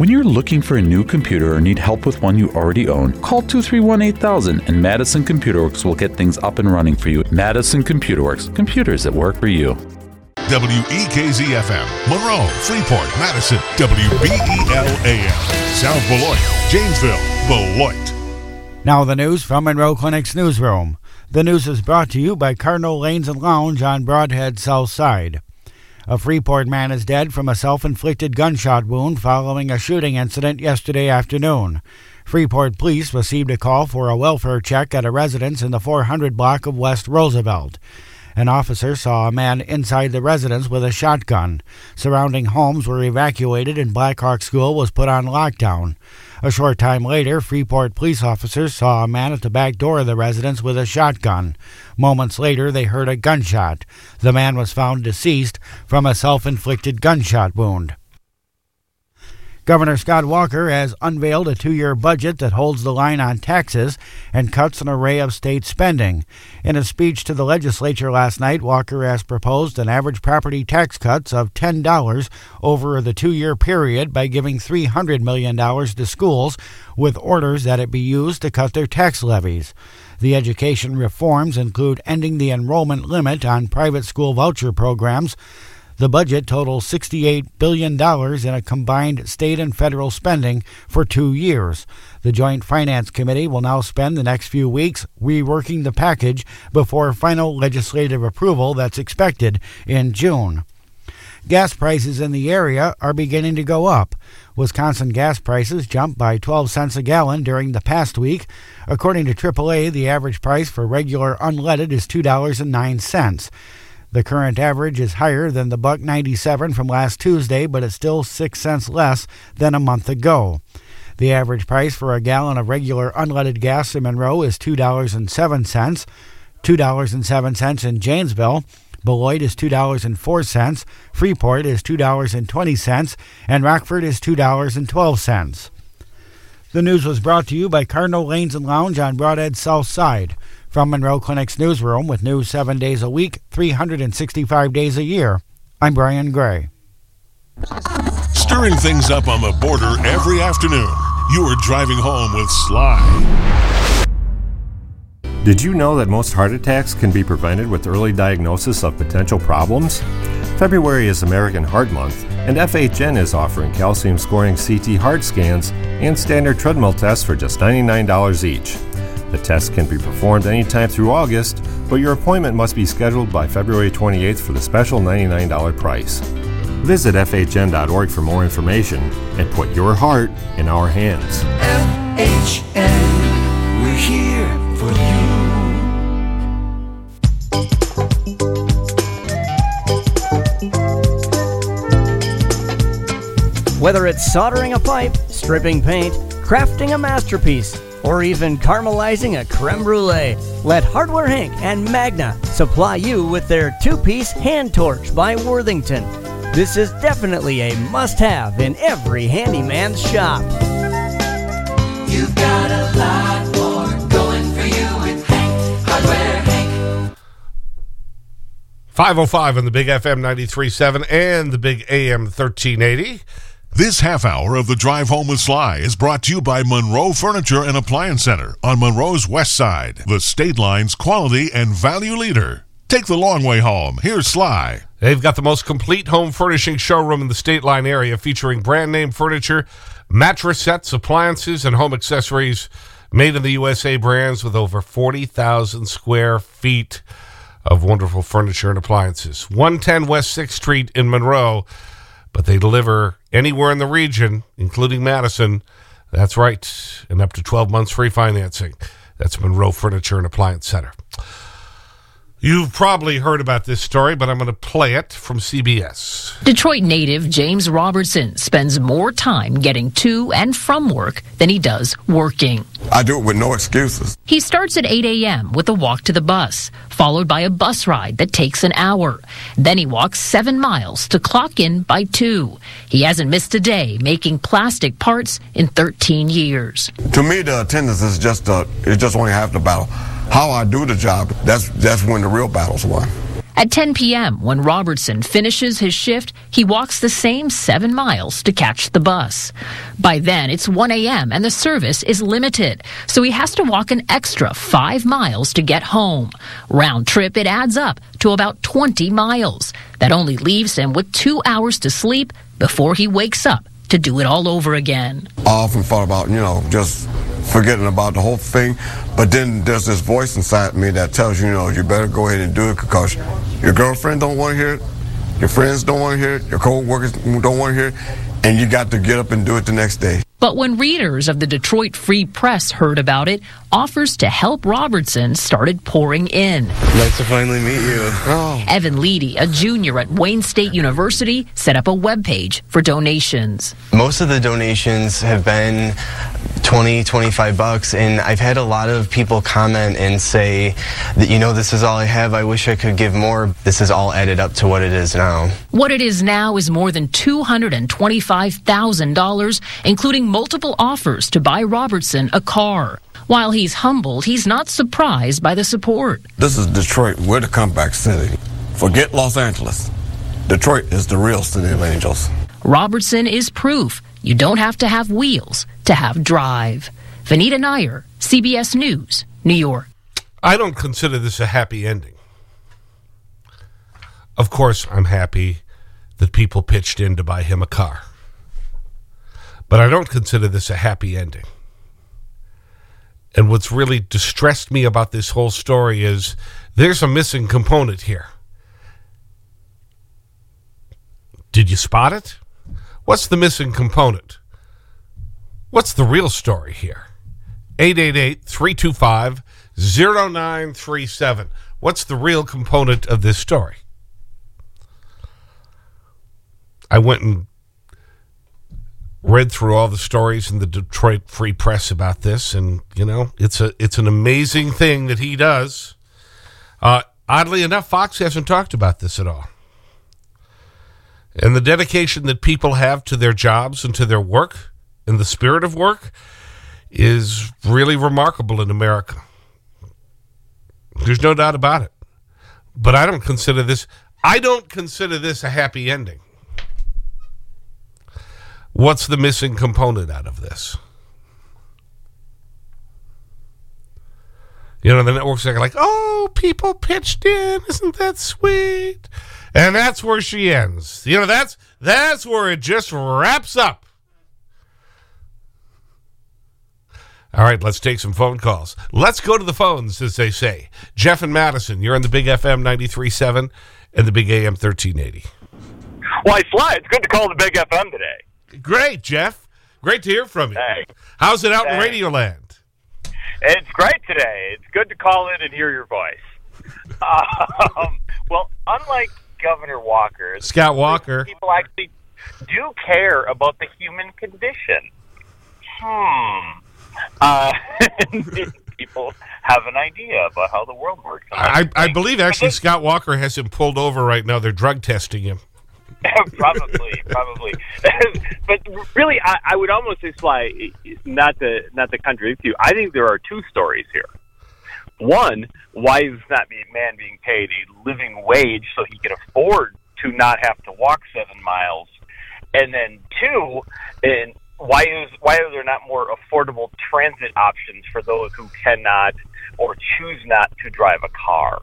When you're looking for a new computer or need help with one you already own, call 231 8000 and Madison Computer Works will get things up and running for you. Madison Computer Works, computers that work for you. WEKZ FM, Monroe, Freeport, Madison, WBELAM, South Beloit, Janesville, Beloit. Now the news from Monroe Clinic's newsroom. The news is brought to you by Cardinal Lanes and Lounge on Brodhead South Side. A Freeport man is dead from a self inflicted gunshot wound following a shooting incident yesterday afternoon. Freeport police received a call for a welfare check at a residence in the 400 block of West Roosevelt. An officer saw a man inside the residence with a shotgun. Surrounding homes were evacuated and Blackhawk School was put on lockdown. A short time later, Freeport police officers saw a man at the back door of the residence with a shotgun. Moments later, they heard a gunshot. The man was found deceased from a self inflicted gunshot wound. Governor Scott Walker has unveiled a two year budget that holds the line on taxes and cuts an array of state spending. In a speech to the legislature last night, Walker has proposed an average property tax cuts of $10 over the two year period by giving $300 million to schools, with orders that it be used to cut their tax levies. The education reforms include ending the enrollment limit on private school voucher programs the budget totals $68 billion in a combined state and federal spending for two years. The Joint Finance Committee will now spend the next few weeks reworking the package before final legislative approval that's expected in June. Gas prices in the area are beginning to go up. Wisconsin gas prices jumped by 12 cents a gallon during the past week. According to AAA, the average price for regular unleaded is $2.09. The current average is higher than the buck 97 from last Tuesday, but it's still 6 cents less than a month ago. The average price for a gallon of regular unleaded gas in Monroe is $2.07, $2.07 in Janesville. Beloit is $2.04, Freeport is $2.20, and Rockford is $2.12. The news was brought to you by Cardinal Lanes and Lounge on Brodhead South Side. From Monroe Clinic's newsroom with news seven days a week, 365 days a year, I'm Brian Gray. Stirring things up on the border every afternoon. You are driving home with Sly. Did you know that most heart attacks can be prevented with early diagnosis of potential problems? February is American Heart Month, and FHN is offering calcium scoring CT heart scans and standard treadmill tests for just $99 each. The test can be performed anytime through August, but your appointment must be scheduled by February 28th for the special $99 price. Visit FHN.org for more information and put your heart in our hands. FHN, we're here for you. Whether it's soldering a pipe, stripping paint, crafting a masterpiece, or even caramelizing a creme brulee. Let Hardware Hank and Magna supply you with their two piece hand torch by Worthington. This is definitely a must have in every handyman's shop. You've got a lot more going for you with Hank, Hardware Hank. 505 on the Big FM 93.7 and the Big AM 1380. This half hour of the Drive Home with Sly is brought to you by Monroe Furniture and Appliance Center on Monroe's West Side, the state line's quality and value leader. Take the long way home. Here's Sly. They've got the most complete home furnishing showroom in the state line area featuring brand name furniture, mattress sets, appliances, and home accessories made in the USA brands with over 40,000 square feet of wonderful furniture and appliances. 110 West 6th Street in Monroe but they deliver anywhere in the region, including Madison. That's right, and up to 12 months free financing. That's Monroe Furniture and Appliance Center. You've probably heard about this story, but I'm going to play it from CBS. Detroit native James Robertson spends more time getting to and from work than he does working. I do it with no excuses. He starts at 8 a.m. with a walk to the bus, followed by a bus ride that takes an hour. Then he walks seven miles to clock in by 2. He hasn't missed a day making plastic parts in 13 years. To me, the attendance is just, uh, it's just only half the battle how I do the job, that's, that's when the real battle's won. At 10 p.m., when Robertson finishes his shift, he walks the same seven miles to catch the bus. By then, it's 1 a.m. and the service is limited, so he has to walk an extra five miles to get home. Round trip, it adds up to about 20 miles. That only leaves him with two hours to sleep before he wakes up to do it all over again. I often thought about, you know, just forgetting about the whole thing. But then there's this voice inside me that tells you, you know, you better go ahead and do it because your girlfriend don't want to hear it, your friends don't want to hear it, your co-workers don't want to hear it, and you got to get up and do it the next day. But when readers of the Detroit Free Press heard about it, offers to help Robertson started pouring in. Nice to finally meet you. Oh. Evan Leedy, a junior at Wayne State University, set up a webpage for donations. Most of the donations have been 20, 25 bucks, and I've had a lot of people comment and say that, you know, this is all I have. I wish I could give more. This is all added up to what it is now. What it is now is more than $225,000, including multiple offers to buy Robertson a car. While he's humbled, he's not surprised by the support. This is Detroit. We're the comeback city. Forget Los Angeles. Detroit is the real city of angels. Robertson is proof you don't have to have wheels to have drive. Vinita Nair, CBS News, New York. I don't consider this a happy ending. Of course, I'm happy that people pitched in to buy him a car. But I don't consider this a happy ending. And what's really distressed me about this whole story is there's a missing component here. Did you spot it? What's the missing component? What's the real story here? 888-325-0937. What's the real component of this story? I went and read through all the stories in the Detroit Free Press about this, and, you know, it's, a, it's an amazing thing that he does. Uh, oddly enough, Fox hasn't talked about this at all. And the dedication that people have to their jobs and to their work and the spirit of work is really remarkable in America. There's no doubt about it. But I don't consider this, I don't consider this a happy ending. What's the missing component out of this? You know, the networks are like, oh, people pitched in. Isn't that sweet? And that's where she ends. You know, that's, that's where it just wraps up. All right, let's take some phone calls. Let's go to the phones, as they say. Jeff and Madison, you're on the Big FM 93.7 and the Big AM 1380. Why, Sly, it's good to call the Big FM today. Great, Jeff. Great to hear from you. Hey. How's it out in Thanks. Radioland? It's great today. It's good to call in and hear your voice. Um, well, unlike Governor Walker, Scott Walker. people actually do care about the human condition. Hmm. Uh, people have an idea about how the world works. I, I believe actually Scott Walker has him pulled over right now. They're drug testing him. probably, probably. but really, I, I would almost Sly, not to not to contradict you. I think there are two stories here. One, why is that man being paid a living wage so he can afford to not have to walk seven miles? And then two, and why is why are there not more affordable transit options for those who cannot or choose not to drive a car?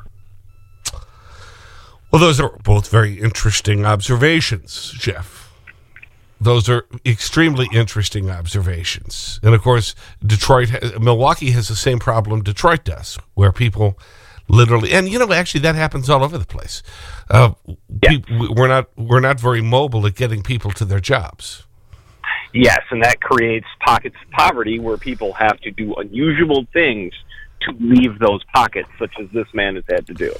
Well, those are both very interesting observations, Jeff. Those are extremely interesting observations. And of course, Detroit, Milwaukee has the same problem Detroit does, where people literally, and you know, actually that happens all over the place. Uh, pe- we're not, we're not very mobile at getting people to their jobs. Yes, and that creates pockets of poverty where people have to do unusual things to leave those pockets, such as this man has had to do.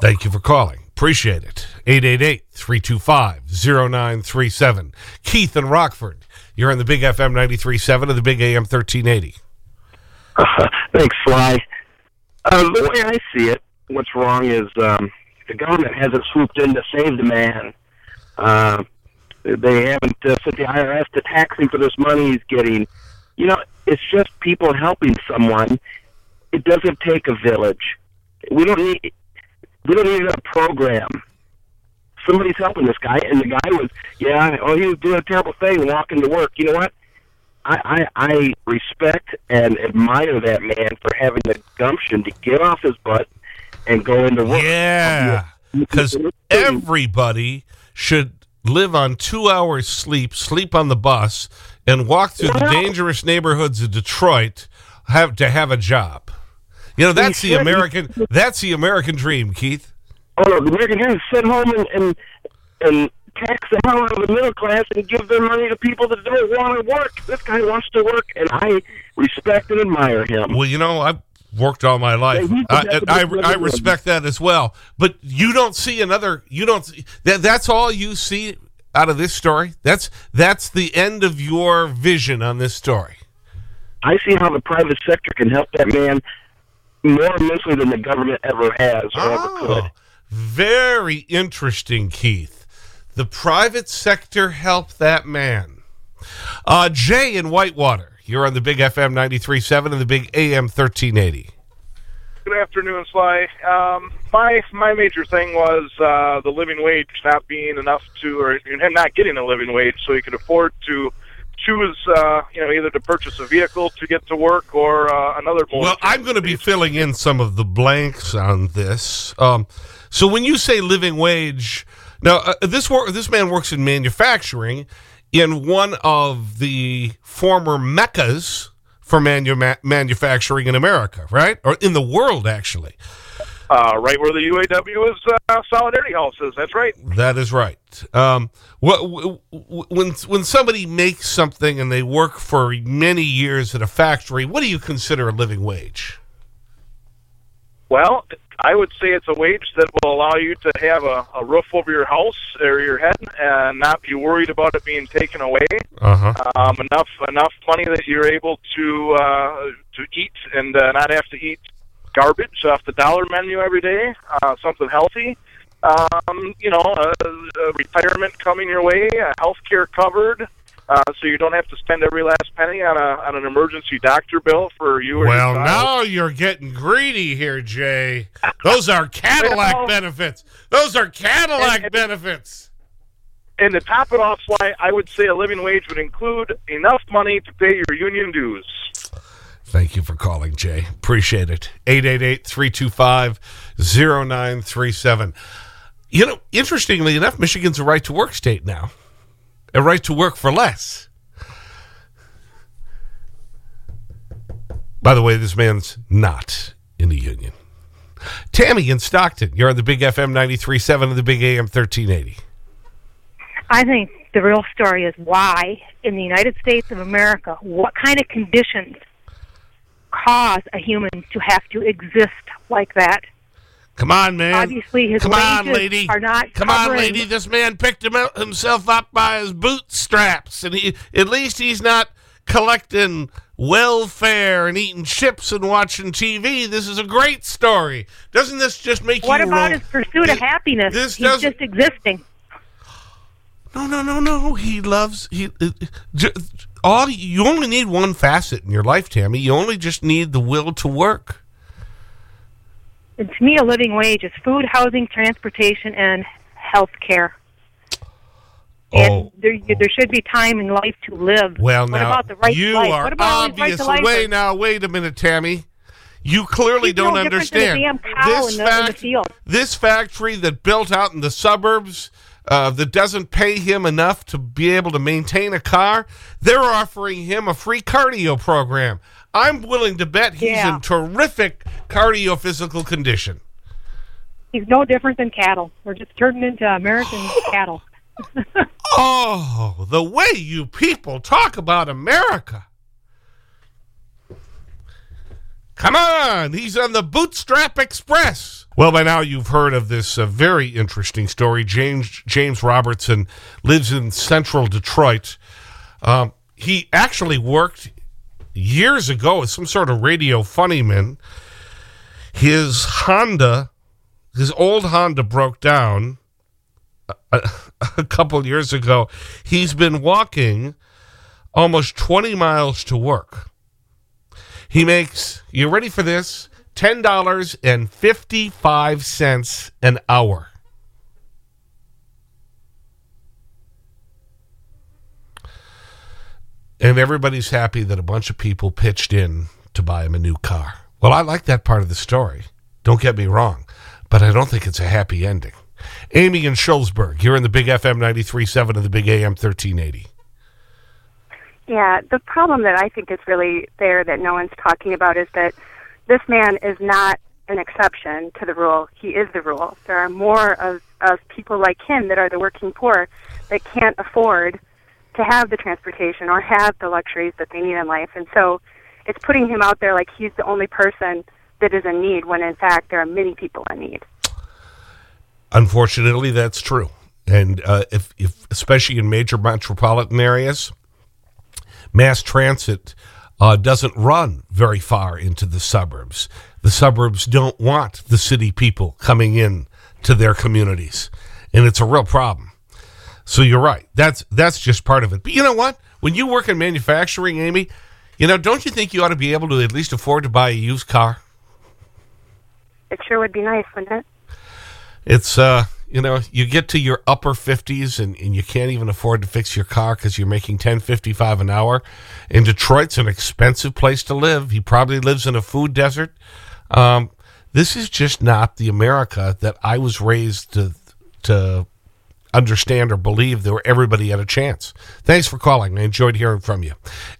Thank you for calling. Appreciate it. 888-325-0937. Keith in Rockford. You're on the Big FM 93.7 of the Big AM 1380. Thanks, Sly. Uh, the way I see it, what's wrong is um, the government hasn't swooped in to save the man. Uh, they haven't uh, sent the IRS to tax him for this money he's getting. You know, it's just people helping someone. It doesn't take a village. We don't need. We don't need a program. Somebody's helping this guy, and the guy was, yeah, oh, he was doing a terrible thing walking to work. You know what? I, I, I respect and admire that man for having the gumption to get off his butt and go into work. Yeah. Because everybody should live on two hours sleep, sleep on the bus, and walk through the dangerous neighborhoods of Detroit have to have a job. You know, that's the. American that's the American dream, Keith. Oh no, the American dream is sit home and, and and tax the hell out of the middle class and give their money to people that don't want to work. This guy wants to work, and I respect and admire him. Well, you know, I've worked all my life. Yeah, he's I, I, I respect that as well. But you don't see another, you don't, see- that, that's all you see out of this story? That's, that's the end of your vision on this story. I see how the private sector can help that man more immensely than the government ever has or ever could. Oh, very interesting, Keith. The private sector helped that man. Uh, Jay in Whitewater, you're on the Big FM 93.7 and the Big AM 1380. Good afternoon, Sly. Um, my my major thing was uh, the living wage not being enough to, or him not getting a living wage, so he could afford to choose, uh, you know, either to purchase a vehicle to get to work or uh, another. Well, I'm going to be filling in some of the blanks on this. Um, so when you say living wage, now uh, this wor this man works in manufacturing in one of the former meccas for manu manufacturing in America, right? Or in the world, actually. Uh, right where the UAW is uh, Solidarity House is. That's right. That is right. Um, wh- wh- wh- when when somebody makes something and they work for many years at a factory, what do you consider a living wage? Well, I would say it's a wage that will allow you to have a, a roof over your house or your head and not be worried about it being taken away. Uh-huh. Um, enough enough money that you're able to uh, to eat and uh, not have to eat garbage off the dollar menu every day. Uh, something healthy. Um, you know, a, a retirement coming your way, uh, health care covered. Uh, so you don't have to spend every last penny on a on an emergency doctor bill for you or Well, now you're getting greedy here, Jay. Those are Cadillac Well- benefits. Those are Cadillac benefits. And to top it off, Sly, I would say a living wage would include enough money to pay your union dues. Thank you for calling, Jay. Appreciate it. 888-325-0937. You know, interestingly enough, Michigan's a right-to-work state now. A right to work for less. By the way, this man's not in the union. Tammy in Stockton, you're on the Big FM 93.7 and the Big AM 1380. I think the real story is why, in the United States of America, what kind of conditions cause a human to have to exist like that? Come on, man. Obviously, his Come on, lady. are not Come on, lady. This man picked him himself up by his bootstraps, and he at least he's not collecting welfare and eating chips and watching TV. This is a great story. Doesn't this just make What you What about roll- his pursuit of happiness? this He's just existing. No, no, no, no. He loves he. Uh, all you only need one facet in your life, Tammy. You only just need the will to work. And to me, a living wage is food, housing, transportation, and health care. Oh. And there, there oh. should be time in life to live. Oh. Well, what now about the right you to life? are what about always right. Wait now, wait a minute, Tammy. You clearly don't understand. damn cow in the- in the field. this factory that built out in the suburbs uh, that doesn't pay him enough to be able to maintain a car, they're offering him a free cardio program. I'm willing to bet he's Yeah. in terrific cardio physical condition. He's no different than cattle. We're just turning into American cattle. Oh, the way you people talk about America. Come on, he's on the Bootstrap Express. Well, by now you've heard of this uh, very interesting story. James James Robertson lives in central Detroit. Um, he actually worked years ago as some sort of radio funnyman. His Honda, his old Honda broke down a, a couple years ago. He's been walking almost 20 miles to work. He makes, you ready for this? $10.55 an hour. And everybody's happy that a bunch of people pitched in to buy him a new car. Well, I like that part of the story. Don't get me wrong. But I don't think it's a happy ending. Amy in Shullsburg, you're in the Big FM 93.7 and the Big AM 1380. Yeah, the problem that I think is really there that no one's talking about is that this man is not an exception to the rule. He is the rule. There are more of, of people like him that are the working poor that can't afford to have the transportation or have the luxuries that they need in life. And so it's putting him out there like he's the only person that is in need when in fact there are many people in need. Unfortunately, that's true. And uh, if, if, especially in major metropolitan areas, mass transit uh, doesn't run very far into the suburbs. The suburbs don't want the city people coming in to their communities. And it's a real problem. So you're right. That's, that's just part of it. But you know what? When you work in manufacturing, Amy, you know, don't you think you ought to be able to at least afford to buy a used car? It sure would be nice, wouldn't it? It's, uh, you know, you get to your upper 50s and, and you can't even afford to fix your car because you're making 10.55 an hour. And Detroit's an expensive place to live. He probably lives in a food desert. Um, this is just not the America that I was raised to, to understand or believe that everybody had a chance. Thanks for calling. I enjoyed hearing from you.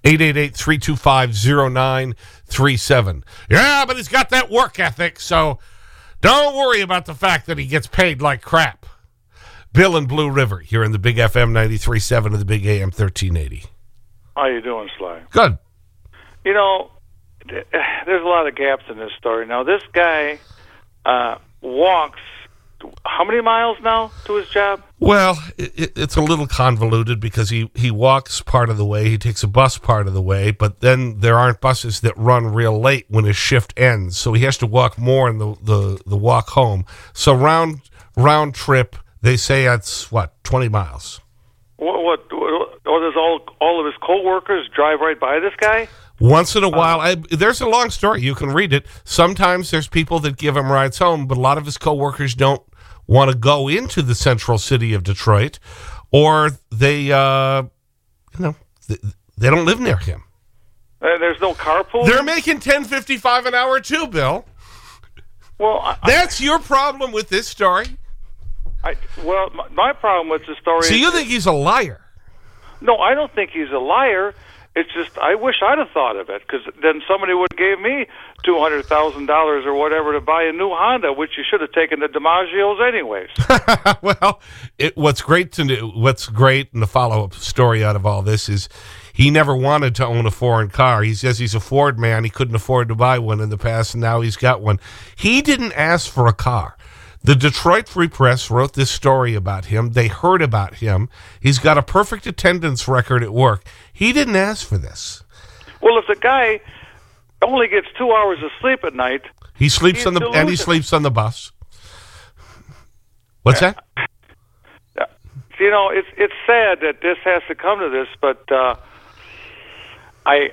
888-325-0937. Yeah, but he's got that work ethic, so don't worry about the fact that he gets paid like crap. Bill in Blue River here in the Big FM 93.7 of the Big AM 1380. How you doing, Sly? Good. You know, there's a lot of gaps in this story. Now, this guy uh, walks how many miles now to his job? Well, it, it's a little convoluted because he, he walks part of the way, he takes a bus part of the way, but then there aren't buses that run real late when his shift ends. So he has to walk more in the, the, the walk home. So round, round trip, they say it's, what, 20 miles? What, what, what, what does all, all of his coworkers drive right by this guy? Once in a while, I, there's a long story. You can read it. Sometimes there's people that give him rides home, but a lot of his coworkers don't want to go into the central city of Detroit, or they, uh, you know, they, they don't live near him. Uh, there's no carpool? They're making 10.55 an hour too, Bill. Well, I, That's your problem with this story? I, well, my, my problem with the story So you think he's a liar? No, I don't think he's a liar. It's just I wish I'd have thought of it because then somebody would have gave me two hundred thousand dollars or whatever to buy a new Honda, which you should have taken to DiMaggio's anyways. well, it, what's great to know, what's great in the follow-up story out of all this is he never wanted to own a foreign car. He says he's a Ford man. He couldn't afford to buy one in the past, and now he's got one. He didn't ask for a car. The Detroit Free Press wrote this story about him. They heard about him. He's got a perfect attendance record at work. He didn't ask for this. well, if the guy only gets two hours of sleep at night, He sleeps on the and he sleeps on the bus. What's that? you know, it's it's sad that this has to come to this, but uh, I.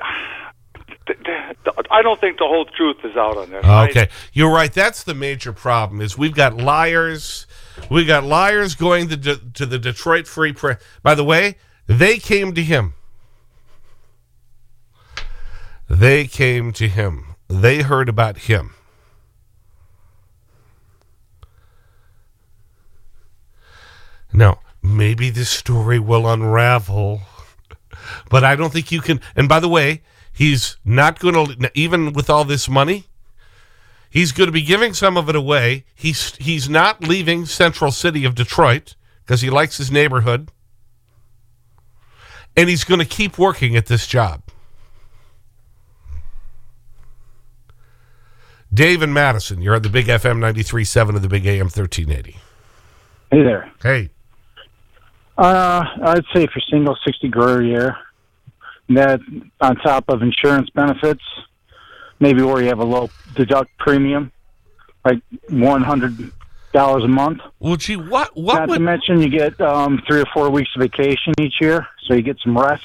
I don't think the whole truth is out on this. Okay, you're right. That's the major problem. Is we've got liars, We've got liars going to De to the Detroit Free Press. By the way, they came to him. They came to him. They heard about him. Now, maybe this story will unravel, but I don't think you can. And by the way, he's not going to, even with all this money, he's going to be giving some of it away. He's, he's not leaving central city of Detroit because he likes his neighborhood. And he's going to keep working at this job. Dave and Madison, you're on the Big FM 93.7 of the Big AM 1380. Hey there. Hey. Uh, I'd say if you're single, 60 grand a year. That on top of insurance benefits, maybe where you have a low deduct premium, like $100 a month. Well, gee, what, what Not would... to mention you get um, three or four weeks of vacation each year, so you get some rest.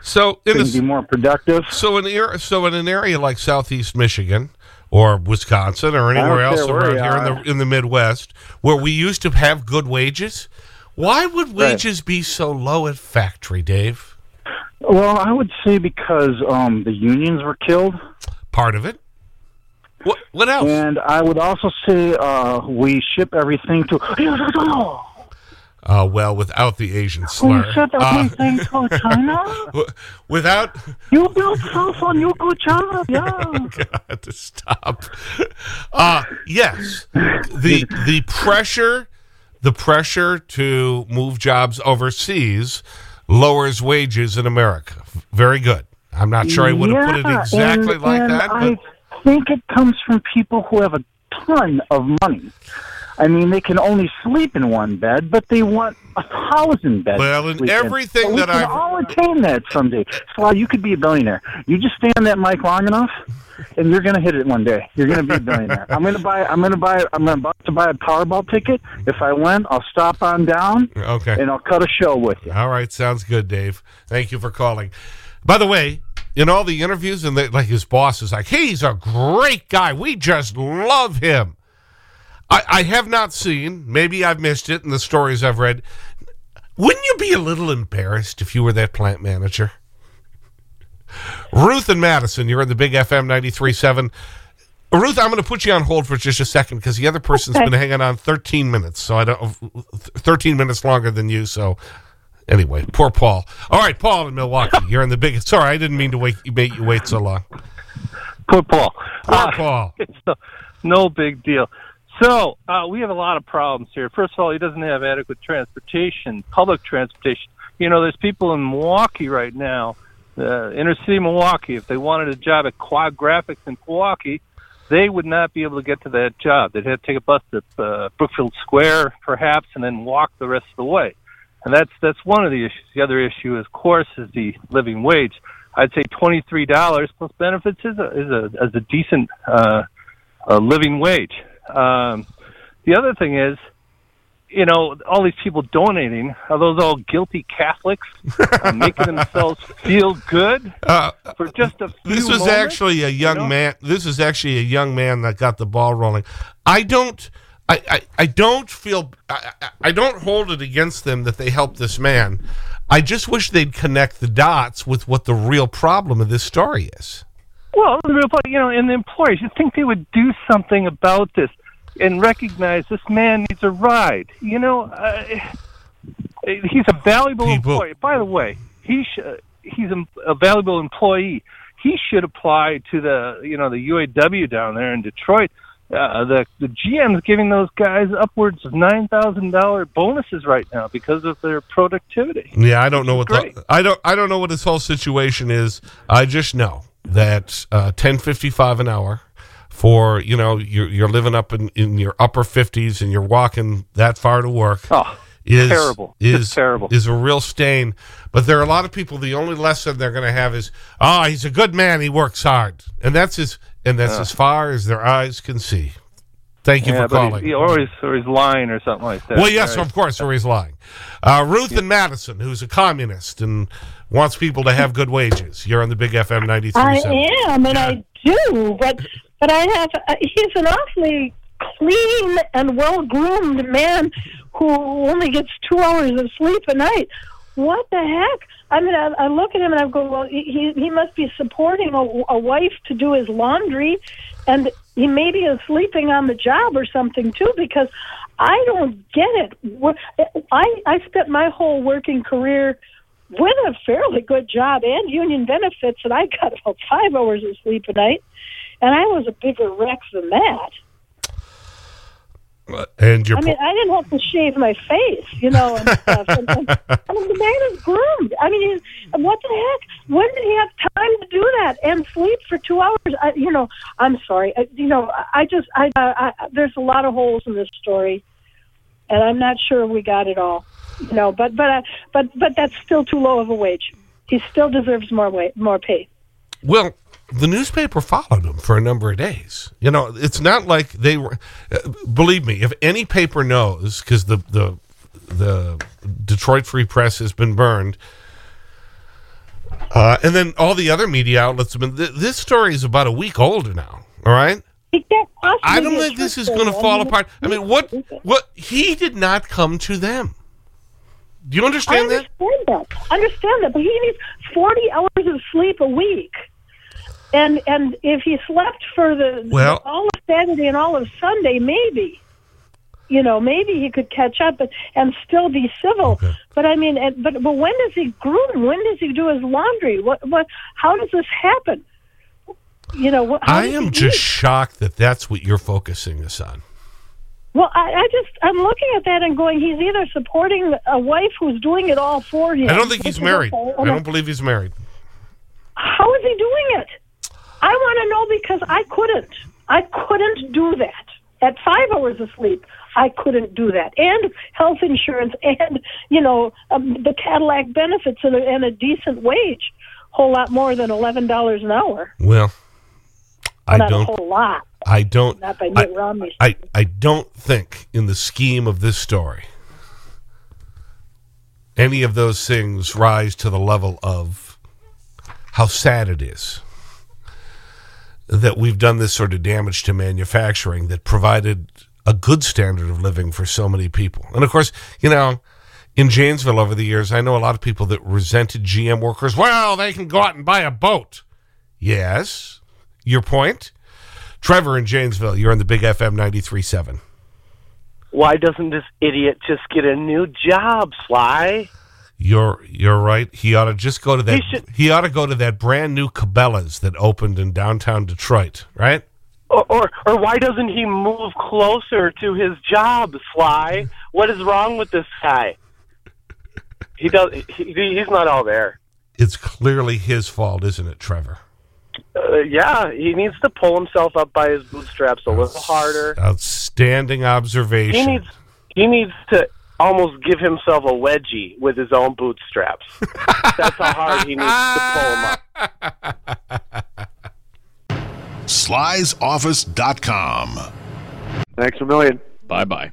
So, so can be more productive. So in, ar- so in an area like southeast Michigan, or Wisconsin or anywhere else around here in the, in the Midwest where we used to have good wages. Why would wages be so low at factory, Dave? Well, I would say because um, the unions were killed. Part of it. What, what else? And I would also say uh, we ship everything to. Uh, well, without the Asian slur. We ship Uh, everything to China. without You build cell on you go China. Yeah. God, to stop. Uh, yes, the the pressure, the pressure to move jobs overseas lowers wages in America. Very good. I'm not sure I would have put it exactly and- like and that, I think it comes from people who have a ton of money. I mean, they can only sleep in one bed, but they want a thousand beds. Well, in sleep in. everything So that can I've- all attain that someday. Sly, you could be a billionaire. You just stay on that mic long enough, and you're going to hit it one day. You're going to be a billionaire. I'm going to buy. I'm going to buy. I'm about to buy a Powerball ticket. If I win, I'll stop on down. Okay. And I'll cut a show with you. All right, sounds good, Dave. Thank you for calling. By the way, in all the interviews, and the, like his boss is like, he's a great guy. We just love him. I, I have not seen, maybe I've missed it in the stories I've read. Wouldn't you be a little embarrassed if you were that plant manager? Ruth and Madison, you're in the Big FM 93.7. Ruth, I'm going to put you on hold for just a second because the other person's Okay. been hanging on 13 minutes. So I don't, 13 minutes longer than you. So anyway, poor Paul. All right, Paul in Milwaukee, you're in the Big. Sorry, I didn't mean to wait, make you wait so long. Poor Paul. Poor uh, Paul. It's no, no big deal. So uh, we have a lot of problems here. First of all, he doesn't have adequate transportation, public transportation. You know, there's people in Milwaukee right now, uh, inner city Milwaukee. If they wanted a job at Quad Graphics in Milwaukee, they would not be able to get to that job. They'd have to take a bus to uh, Brookfield Square, perhaps, and then walk the rest of the way. And that's that's one of the issues. The other issue, of course, is the living wage. I'd say twenty three dollars plus benefits is a is a is a decent uh, uh, living wage. Um, the other thing is, you know, all these people donating are those all guilty Catholics uh, making themselves feel good for just a few Uh, This was moments? actually a young man. This is actually a young man that got the ball rolling. I don't. I, I, I don't feel I, I- I don't hold it against them that they helped this man. I just wish they'd connect the dots with what the real problem of this story is. Well, the real point, you know, and the employers, you think they would do something about this and recognize this man needs a ride. You know, uh, he's a valuable employee. By the way, he sh- he's a, a valuable employee. He should apply to the, you know, the UAW down there in Detroit. Uh, the the GM is giving those guys upwards of nine thousand dollar bonuses right now because of their productivity. Yeah, I don't know what the, I don't I don't know what this whole situation is. I just know that uh, ten fifty five an hour for you know you're you're living up in, in your upper fifties and you're walking that far to work. is terrible. Is Just terrible. Is a real stain. But there are a lot of people. The only lesson they're going to have is, oh, he's a good man. He works hard, and that's his and that's Yeah. as far as their eyes can see. Thank you yeah, for calling. He's, he- or he's or he's lying or something like that. Well, yes, right? of course, or he's lying. Uh, Ruth and Madison, who's a communist and wants people to have good wages. You're on the Big FM 93. I am, and I do, but but I have. Uh, he's an awfully clean and well groomed man who only gets two hours of sleep a night. What the heck? I mean, I, I look at him and I go, well, he he must be supporting a, a wife to do his laundry, and he maybe is sleeping on the job or something too. Because I don't get it. I I spent my whole working career with a fairly good job and union benefits, and I got about five hours of sleep a night, and I was a bigger wreck than that. And your I mean, I didn't have to shave my face, you know, and stuff. And, and, I mean, the man is groomed. I mean, what the heck? When did he have time to do that and sleep for two hours? I, you know, I'm sorry. I, you know, I I just, I, I, I, there's a lot of holes in this story, and I'm not sure we got it all. You know, but but uh, but but that's still too low of a wage. He still deserves more wage, more pay. Well, the newspaper followed him for a number of days. You know, it's not like they were. Uh, believe me, if any paper knows, because the the the Detroit Free Press has been burned, uh, and then all the other media outlets have been. Th this story is about a week older now. All right, He can't possibly I don't think this is going to fall I mean, apart. I mean, what, what, he did not come to them. Do you understand I that? understand that. I understand that, but he needs forty hours of sleep a week, and and if he slept for the Well- all of Saturday and all of Sunday, maybe, you know, maybe he could catch up and, and still be civil. But I mean, and, but but when does he groom? When does he do his laundry? What what? How does this happen? You know, what, I am just eat? shocked that that's what you're focusing this on. Well, I, I just I'm looking at that and going, he's either supporting a wife who's doing it all for him. I don't think he's married. I don't believe he's married. How is he doing it? I want to know because I couldn't. I couldn't do that. At five hours of sleep, I couldn't do that. And health insurance and, you know, um, the Cadillac benefits and a, and a decent wage. Whole lot more than $11 an hour. Well, I Not don't. a whole lot. I don't. Not by I, Romney. I, I don't think, in the scheme of this story, any of those things rise to the level of how sad it is that we've done this sort of damage to manufacturing that provided a good standard of living for so many people. And of course, you know, in Janesville over the years, I know a lot of people that resented GM workers. Well, they can go out and buy a boat. Yes. Your point? Trevor in Janesville, you're on the Big FM 93.7. Why doesn't this idiot just get a new job, Sly? You're you're right. He ought to just go to that. He, ought to go to that brand new Cabela's that opened in downtown Detroit, right? Or, or or why doesn't he move closer to his job, Sly? What is wrong with this guy? He does. He, he's not all there. It's clearly his fault, isn't it, Trevor? Uh, yeah, he needs to pull himself up by his bootstraps a little harder. Outstanding observation. He needs he needs to almost give himself a wedgie with his own bootstraps. That's how hard he needs to pull him up. Slysoffice.com. Thanks a million. Bye bye.